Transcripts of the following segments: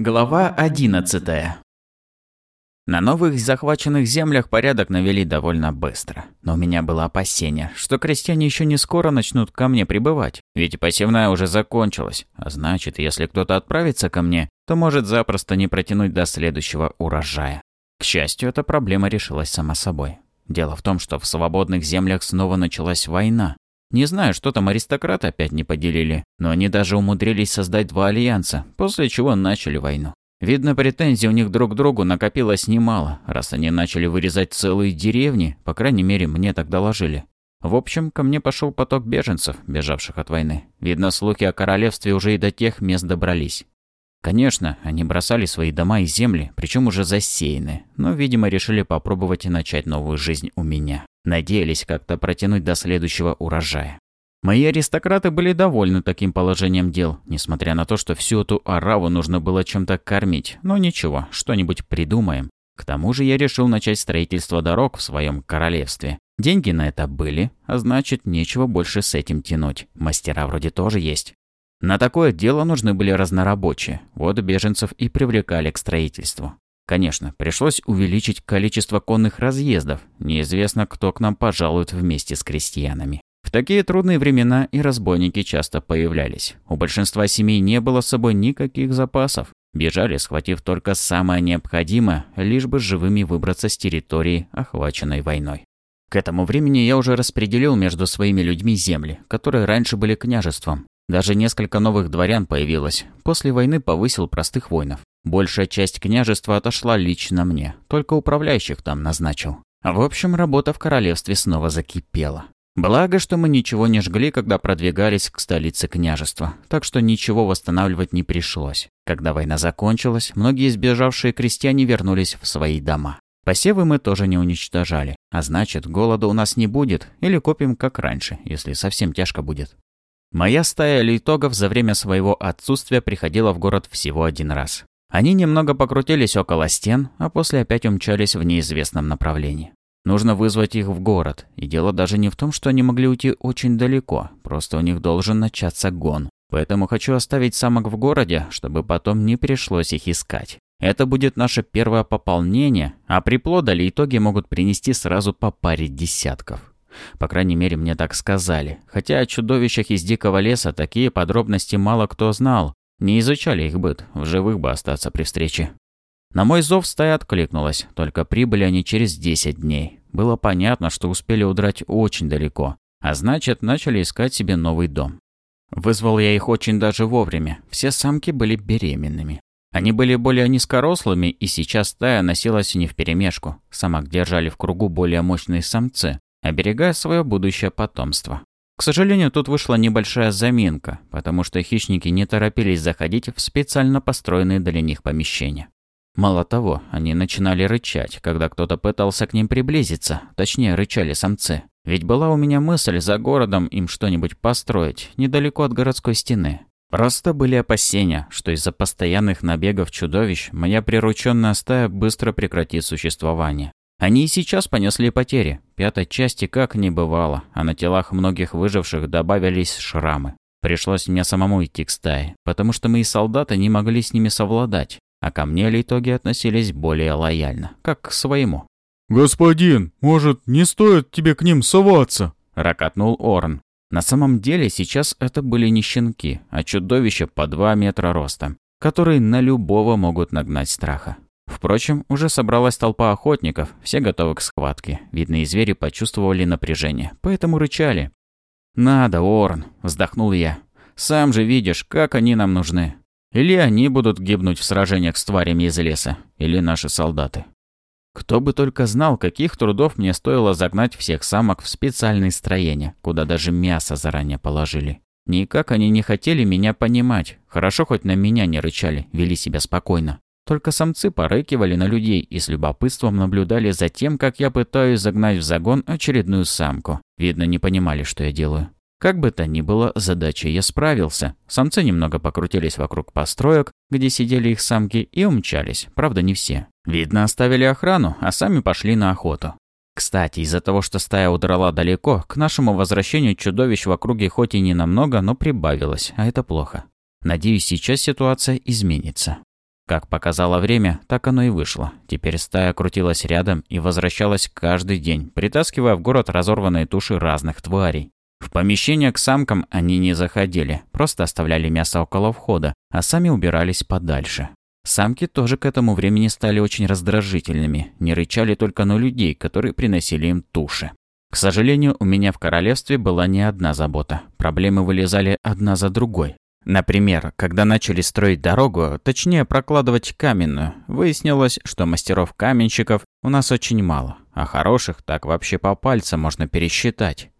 Глава 11 На новых захваченных землях порядок навели довольно быстро. Но у меня было опасение, что крестьяне еще не скоро начнут ко мне прибывать, ведь посевная уже закончилась. А значит, если кто-то отправится ко мне, то может запросто не протянуть до следующего урожая. К счастью, эта проблема решилась сама собой. Дело в том, что в свободных землях снова началась война, не знаю, что там аристократы опять не поделили, но они даже умудрились создать два альянса, после чего начали войну. Видно, претензий у них друг к другу накопилось немало, раз они начали вырезать целые деревни, по крайней мере, мне так доложили. В общем, ко мне пошел поток беженцев, бежавших от войны. Видно, слухи о королевстве уже и до тех мест добрались. Конечно, они бросали свои дома и земли, причем уже засеяны, но, видимо, решили попробовать и начать новую жизнь у меня надеялись как-то протянуть до следующего урожая. Мои аристократы были довольны таким положением дел, несмотря на то, что всю эту ораву нужно было чем-то кормить, но ничего, что-нибудь придумаем. К тому же я решил начать строительство дорог в своем королевстве. Деньги на это были, а значит, нечего больше с этим тянуть. Мастера вроде тоже есть. На такое дело нужны были разнорабочие, вот беженцев и привлекали к строительству. Конечно, пришлось увеличить количество конных разъездов, неизвестно, кто к нам пожалует вместе с крестьянами. В такие трудные времена и разбойники часто появлялись. У большинства семей не было с собой никаких запасов. Бежали, схватив только самое необходимое, лишь бы живыми выбраться с территории, охваченной войной. К этому времени я уже распределил между своими людьми земли, которые раньше были княжеством, даже несколько новых дворян появилось. После войны повысил простых воинов. Большая часть княжества отошла лично мне, только управляющих там назначил. В общем, работа в королевстве снова закипела. Благо, что мы ничего не жгли, когда продвигались к столице княжества, так что ничего восстанавливать не пришлось. Когда война закончилась, многие сбежавшие крестьяне вернулись в свои дома. Посевы мы тоже не уничтожали, а значит, голода у нас не будет, или копим как раньше, если совсем тяжко будет. Моя стая лейтогов за время своего отсутствия приходила в город всего один раз. Они немного покрутились около стен, а после опять умчались в неизвестном направлении. Нужно вызвать их в город, и дело даже не в том, что они могли уйти очень далеко, просто у них должен начаться гон. Поэтому хочу оставить самок в городе, чтобы потом не пришлось их искать. Это будет наше первое пополнение, а приплода ли итоги могут принести сразу по паре десятков. По крайней мере, мне так сказали. Хотя о чудовищах из дикого леса такие подробности мало кто знал. Не изучали их быт, в живых бы остаться при встрече. На мой зов стая откликнулась, только прибыли они через 10 дней. Было понятно, что успели удрать очень далеко, а значит, начали искать себе новый дом. Вызвал я их очень даже вовремя, все самки были беременными. Они были более низкорослыми, и сейчас стая носилась не вперемешку. Самок держали в кругу более мощные самцы, оберегая свое будущее потомство. К сожалению, тут вышла небольшая заминка, потому что хищники не торопились заходить в специально построенные для них помещения. Мало того, они начинали рычать, когда кто-то пытался к ним приблизиться, точнее, рычали самцы. Ведь была у меня мысль за городом им что-нибудь построить, недалеко от городской стены. Просто были опасения, что из-за постоянных набегов чудовищ моя прирученная стая быстро прекратит существование. Они и сейчас понесли потери. Пятой части как не бывало, а на телах многих выживших добавились шрамы. Пришлось мне самому идти к стае, потому что мои солдаты не могли с ними совладать, а ко мне итоге относились более лояльно, как к своему. «Господин, может, не стоит тебе к ним соваться?» – ракотнул Орн. На самом деле сейчас это были не щенки, а чудовища по 2 метра роста, которые на любого могут нагнать страха. Впрочем, уже собралась толпа охотников, все готовы к схватке. Видно, и звери почувствовали напряжение, поэтому рычали. «Надо, Орн!» – вздохнул я. «Сам же видишь, как они нам нужны. Или они будут гибнуть в сражениях с тварями из леса, или наши солдаты». Кто бы только знал, каких трудов мне стоило загнать всех самок в специальные строения, куда даже мясо заранее положили. Никак они не хотели меня понимать. Хорошо хоть на меня не рычали, вели себя спокойно. Только самцы порыкивали на людей и с любопытством наблюдали за тем, как я пытаюсь загнать в загон очередную самку. Видно, не понимали, что я делаю. Как бы то ни было, задачей я справился. Самцы немного покрутились вокруг построек, где сидели их самки, и умчались, правда не все. Видно, оставили охрану, а сами пошли на охоту. Кстати, из-за того, что стая удрала далеко, к нашему возвращению чудовищ в округе хоть и не намного, но прибавилось, а это плохо. Надеюсь, сейчас ситуация изменится. Как показало время, так оно и вышло. Теперь стая крутилась рядом и возвращалась каждый день, притаскивая в город разорванные туши разных тварей. В помещение к самкам они не заходили, просто оставляли мясо около входа, а сами убирались подальше. Самки тоже к этому времени стали очень раздражительными, не рычали только на людей, которые приносили им туши. К сожалению, у меня в королевстве была не одна забота. Проблемы вылезали одна за другой. Например, когда начали строить дорогу, точнее прокладывать каменную, выяснилось, что мастеров-каменщиков у нас очень мало, а хороших так вообще по пальцам можно пересчитать.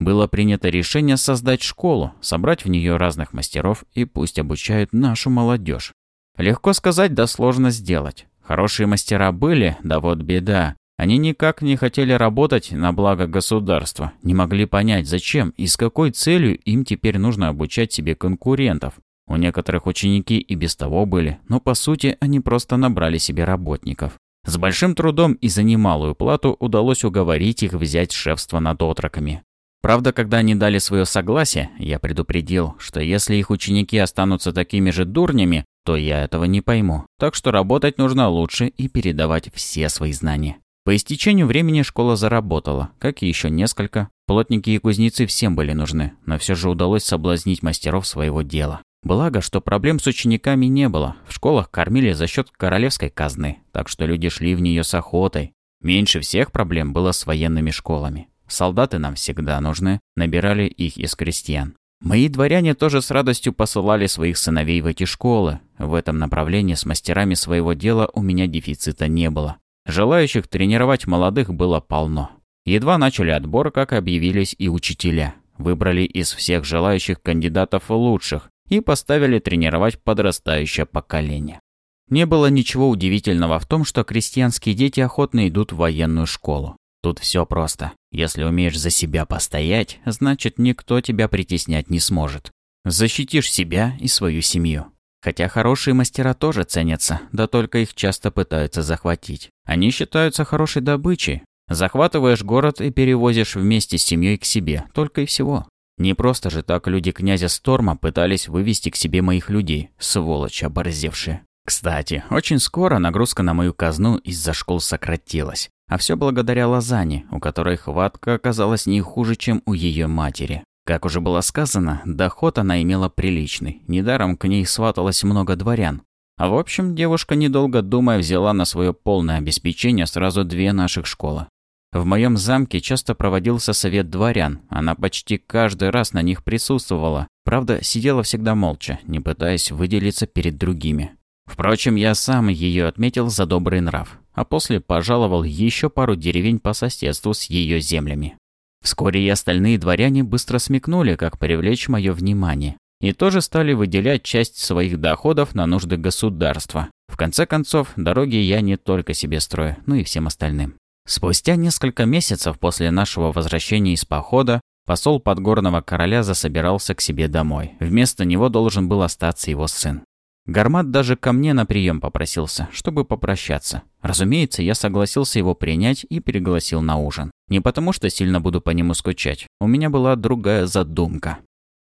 Было принято решение создать школу, собрать в нее разных мастеров и пусть обучают нашу молодежь. Легко сказать, да сложно сделать. Хорошие мастера были, да вот беда. Они никак не хотели работать на благо государства, не могли понять, зачем и с какой целью им теперь нужно обучать себе конкурентов. У некоторых ученики и без того были, но по сути они просто набрали себе работников. С большим трудом и за немалую плату удалось уговорить их взять шефство над отроками. Правда, когда они дали свое согласие, я предупредил, что если их ученики останутся такими же дурнями, то я этого не пойму. Так что работать нужно лучше и передавать все свои знания. По истечению времени школа заработала, как и еще несколько. Плотники и кузнецы всем были нужны, но все же удалось соблазнить мастеров своего дела. Благо, что проблем с учениками не было. В школах кормили за счет королевской казны, так что люди шли в нее с охотой. Меньше всех проблем было с военными школами. Солдаты нам всегда нужны, набирали их из крестьян. Мои дворяне тоже с радостью посылали своих сыновей в эти школы. В этом направлении с мастерами своего дела у меня дефицита не было. Желающих тренировать молодых было полно. Едва начали отбор, как объявились и учителя. Выбрали из всех желающих кандидатов лучших и поставили тренировать подрастающее поколение. Не было ничего удивительного в том, что крестьянские дети охотно идут в военную школу. Тут все просто. Если умеешь за себя постоять, значит никто тебя притеснять не сможет. Защитишь себя и свою семью. Хотя хорошие мастера тоже ценятся, да только их часто пытаются захватить. Они считаются хорошей добычей. Захватываешь город и перевозишь вместе с семьей к себе, только и всего. Не просто же так люди князя Сторма пытались вывести к себе моих людей, сволочь оборзевшие. Кстати, очень скоро нагрузка на мою казну из-за школ сократилась. А все благодаря Лазане, у которой хватка оказалась не хуже, чем у ее матери. Как уже было сказано, доход она имела приличный, недаром к ней сваталось много дворян. А в общем, девушка, недолго думая, взяла на свое полное обеспечение сразу две наших школы. В моем замке часто проводился совет дворян, она почти каждый раз на них присутствовала, правда, сидела всегда молча, не пытаясь выделиться перед другими. Впрочем, я сам ее отметил за добрый нрав, а после пожаловал еще пару деревень по соседству с ее землями. Вскоре и остальные дворяне быстро смекнули, как привлечь мое внимание. И тоже стали выделять часть своих доходов на нужды государства. В конце концов, дороги я не только себе строю, но и всем остальным. Спустя несколько месяцев после нашего возвращения из похода, посол подгорного короля засобирался к себе домой. Вместо него должен был остаться его сын. Гармат даже ко мне на прием попросился, чтобы попрощаться. Разумеется, я согласился его принять и пригласил на ужин. Не потому, что сильно буду по нему скучать. У меня была другая задумка.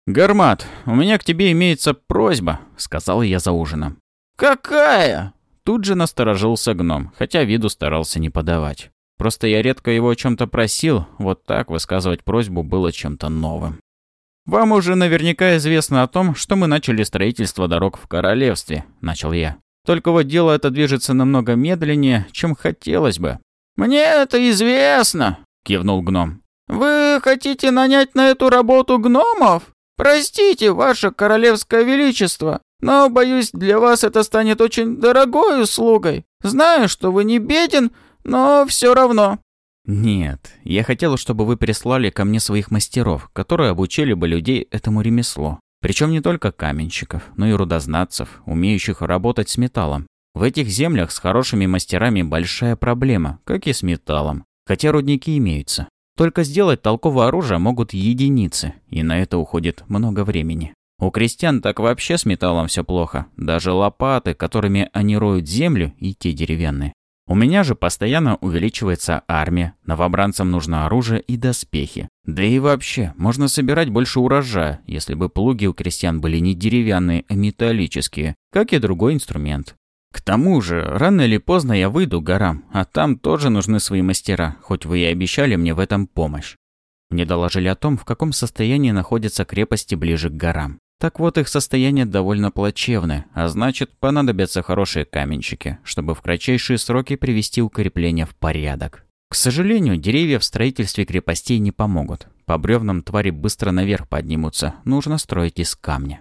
«Гармат, у меня к тебе имеется просьба», — сказал я за ужином. «Какая?» Тут же насторожился гном, хотя виду старался не подавать. Просто я редко его о чем-то просил, вот так высказывать просьбу было чем-то новым. «Вам уже наверняка известно о том, что мы начали строительство дорог в королевстве», — начал я. «Только вот дело это движется намного медленнее, чем хотелось бы». «Мне это известно», — кивнул гном. «Вы хотите нанять на эту работу гномов? Простите, ваше королевское величество, но, боюсь, для вас это станет очень дорогой услугой. Знаю, что вы не беден, но все равно». «Нет, я хотел, чтобы вы прислали ко мне своих мастеров, которые обучили бы людей этому ремеслу. Причем не только каменщиков, но и рудознатцев, умеющих работать с металлом. В этих землях с хорошими мастерами большая проблема, как и с металлом. Хотя рудники имеются. Только сделать толковое оружие могут единицы, и на это уходит много времени. У крестьян так вообще с металлом все плохо. Даже лопаты, которыми они роют землю, и те деревянные. У меня же постоянно увеличивается армия, новобранцам нужно оружие и доспехи. Да и вообще, можно собирать больше урожая, если бы плуги у крестьян были не деревянные, а металлические, как и другой инструмент. К тому же, рано или поздно я выйду к горам, а там тоже нужны свои мастера, хоть вы и обещали мне в этом помощь. Мне доложили о том, в каком состоянии находятся крепости ближе к горам. Так вот, их состояние довольно плачевное, а значит, понадобятся хорошие каменщики, чтобы в кратчайшие сроки привести укрепление в порядок. К сожалению, деревья в строительстве крепостей не помогут. По бревнам твари быстро наверх поднимутся, нужно строить из камня.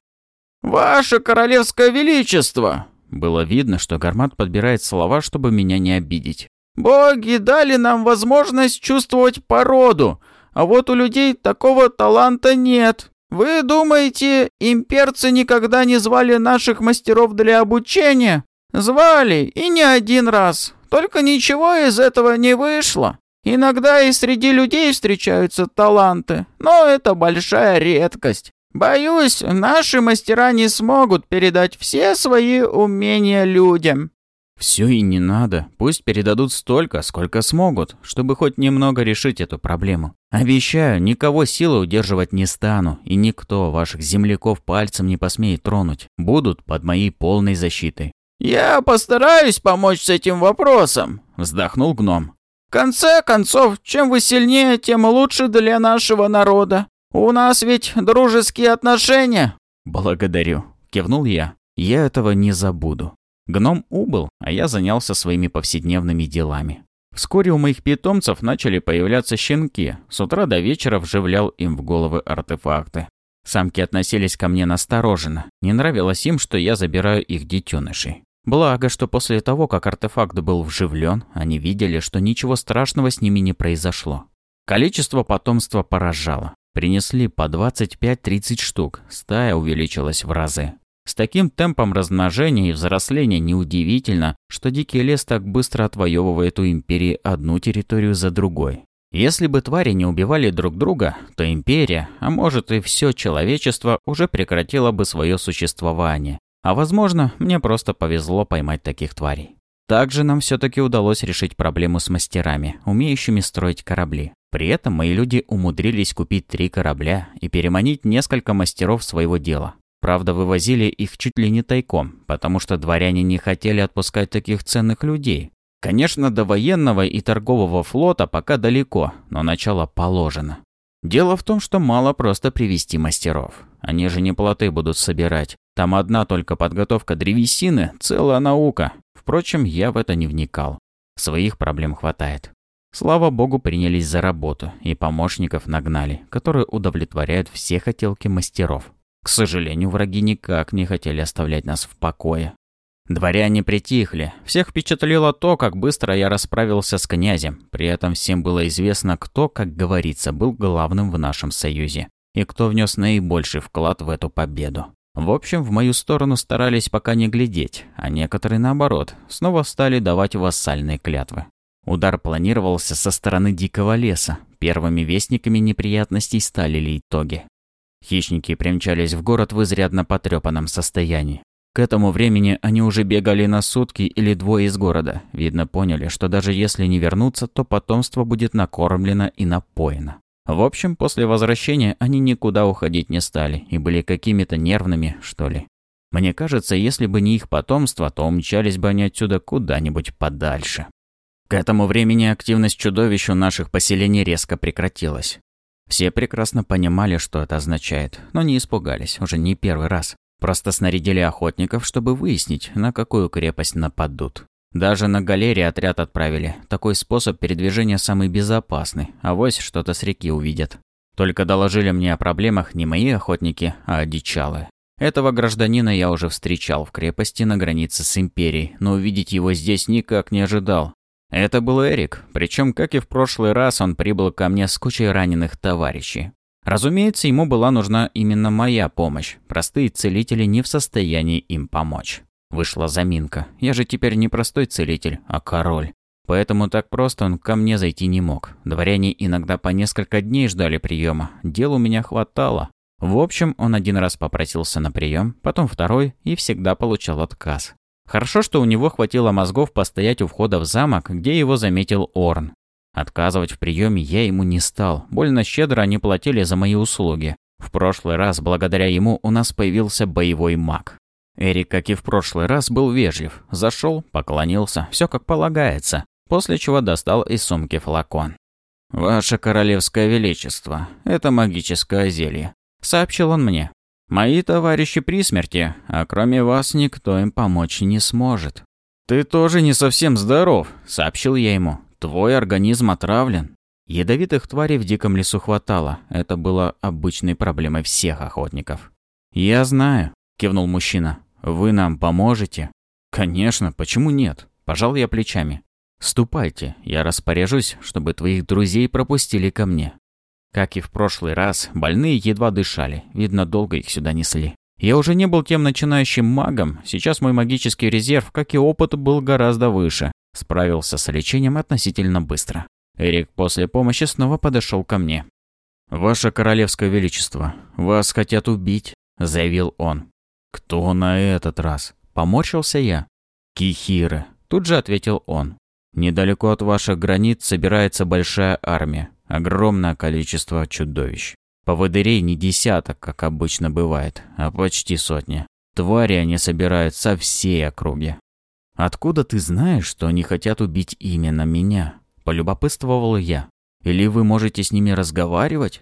«Ваше королевское величество!» Было видно, что Гармат подбирает слова, чтобы меня не обидеть. «Боги дали нам возможность чувствовать породу, а вот у людей такого таланта нет. Вы думаете, имперцы никогда не звали наших мастеров для обучения? Звали, и не один раз. Только ничего из этого не вышло. Иногда и среди людей встречаются таланты, но это большая редкость. Боюсь, наши мастера не смогут передать все свои умения людям. Все и не надо. Пусть передадут столько, сколько смогут, чтобы хоть немного решить эту проблему. Обещаю, никого силы удерживать не стану, и никто ваших земляков пальцем не посмеет тронуть. Будут под моей полной защитой. «Я постараюсь помочь с этим вопросом», — вздохнул гном. «В конце концов, чем вы сильнее, тем лучше для нашего народа. У нас ведь дружеские отношения». «Благодарю», — кивнул я. «Я этого не забуду». Гном убыл, а я занялся своими повседневными делами. Вскоре у моих питомцев начали появляться щенки. С утра до вечера вживлял им в головы артефакты. Самки относились ко мне настороженно. Не нравилось им, что я забираю их детенышей. Благо, что после того, как артефакт был вживлен, они видели, что ничего страшного с ними не произошло. Количество потомства поражало. Принесли по 25-30 штук, стая увеличилась в разы. С таким темпом размножения и взросления неудивительно, что дикий лес так быстро отвоевывает у империи одну территорию за другой. Если бы твари не убивали друг друга, то империя, а может и все человечество, уже прекратило бы свое существование. А возможно, мне просто повезло поймать таких тварей. Также нам все-таки удалось решить проблему с мастерами, умеющими строить корабли. При этом мои люди умудрились купить три корабля и переманить несколько мастеров своего дела. Правда, вывозили их чуть ли не тайком, потому что дворяне не хотели отпускать таких ценных людей. Конечно, до военного и торгового флота пока далеко, но начало положено. Дело в том, что мало просто привести мастеров. Они же не плоты будут собирать. Там одна только подготовка древесины – целая наука. Впрочем, я в это не вникал. Своих проблем хватает. Слава богу, принялись за работу, и помощников нагнали, которые удовлетворяют все хотелки мастеров. К сожалению, враги никак не хотели оставлять нас в покое. Дворяне притихли. Всех впечатлило то, как быстро я расправился с князем. При этом всем было известно, кто, как говорится, был главным в нашем союзе. И кто внес наибольший вклад в эту победу. В общем, в мою сторону старались пока не глядеть, а некоторые, наоборот, снова стали давать вассальные клятвы. Удар планировался со стороны дикого леса. Первыми вестниками неприятностей стали лейтоги. Хищники примчались в город в изрядно потрепанном состоянии. К этому времени они уже бегали на сутки или двое из города. Видно, поняли, что даже если не вернуться, то потомство будет накормлено и напоено. В общем, после возвращения они никуда уходить не стали и были какими-то нервными, что ли. Мне кажется, если бы не их потомство, то умчались бы они отсюда куда-нибудь подальше. К этому времени активность чудовищ у наших поселений резко прекратилась. Все прекрасно понимали, что это означает, но не испугались, уже не первый раз. Просто снарядили охотников, чтобы выяснить, на какую крепость нападут. Даже на галерее отряд отправили. Такой способ передвижения самый безопасный, а вось что-то с реки увидят. Только доложили мне о проблемах не мои охотники, а одичалы. Этого гражданина я уже встречал в крепости на границе с Империей, но увидеть его здесь никак не ожидал. Это был Эрик, причем, как и в прошлый раз, он прибыл ко мне с кучей раненых товарищей. Разумеется, ему была нужна именно моя помощь. Простые целители не в состоянии им помочь. Вышла заминка. Я же теперь не простой целитель, а король. Поэтому так просто он ко мне зайти не мог. Дворяне иногда по несколько дней ждали приема. Дел у меня хватало. В общем, он один раз попросился на прием, потом второй и всегда получал отказ. Хорошо, что у него хватило мозгов постоять у входа в замок, где его заметил Орн. Отказывать в приеме я ему не стал, больно щедро они платили за мои услуги. В прошлый раз, благодаря ему, у нас появился боевой маг. Эрик, как и в прошлый раз, был вежлив. Зашел, поклонился, все как полагается, после чего достал из сумки флакон. «Ваше королевское величество, это магическое зелье», — сообщил он мне. Мои товарищи при смерти, а кроме вас никто им помочь не сможет. Ты тоже не совсем здоров, сообщил я ему. Твой организм отравлен. Ядовитых тварей в диком лесу хватало. Это было обычной проблемой всех охотников. Я знаю, кивнул мужчина. Вы нам поможете? Конечно, почему нет? Пожал я плечами. Ступайте, я распоряжусь, чтобы твоих друзей пропустили ко мне. Как и в прошлый раз, больные едва дышали, видно, долго их сюда несли. Я уже не был тем начинающим магом, сейчас мой магический резерв, как и опыт, был гораздо выше. Справился с лечением относительно быстро. Эрик после помощи снова подошел ко мне. «Ваше Королевское Величество, вас хотят убить», – заявил он. «Кто на этот раз?» – поморщился я. «Кихиры», – тут же ответил он. «Недалеко от ваших границ собирается большая армия огромное количество чудовищ. Поводырей не десяток, как обычно бывает, а почти сотни. Твари они собирают со всей округи. «Откуда ты знаешь, что они хотят убить именно меня?» – полюбопытствовал я. «Или вы можете с ними разговаривать?»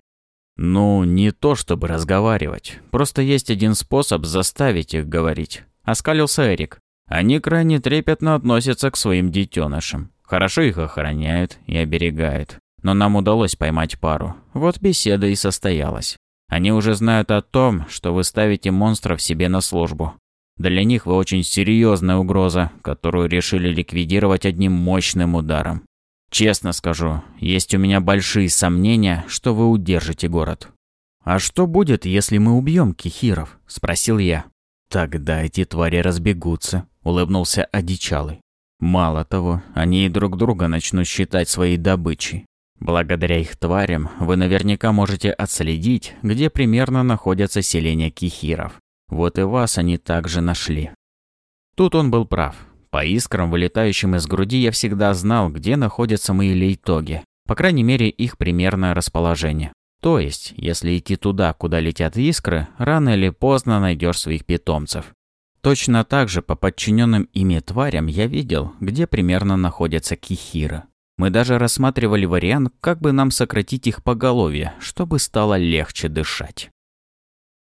«Ну, не то чтобы разговаривать. Просто есть один способ заставить их говорить», – оскалился Эрик. «Они крайне трепетно относятся к своим детенышам. Хорошо их охраняют и оберегают но нам удалось поймать пару. Вот беседа и состоялась. Они уже знают о том, что вы ставите монстров себе на службу. Для них вы очень серьезная угроза, которую решили ликвидировать одним мощным ударом. Честно скажу, есть у меня большие сомнения, что вы удержите город. «А что будет, если мы убьем Кихиров?» – спросил я. «Тогда эти твари разбегутся», – улыбнулся одичалый. «Мало того, они и друг друга начнут считать своей добычей. Благодаря их тварям вы наверняка можете отследить, где примерно находятся селения кихиров. Вот и вас они также нашли. Тут он был прав. По искрам, вылетающим из груди, я всегда знал, где находятся мои лейтоги. По крайней мере, их примерное расположение. То есть, если идти туда, куда летят искры, рано или поздно найдешь своих питомцев. Точно так же по подчиненным ими тварям я видел, где примерно находятся кихиры. Мы даже рассматривали вариант, как бы нам сократить их поголовье, чтобы стало легче дышать.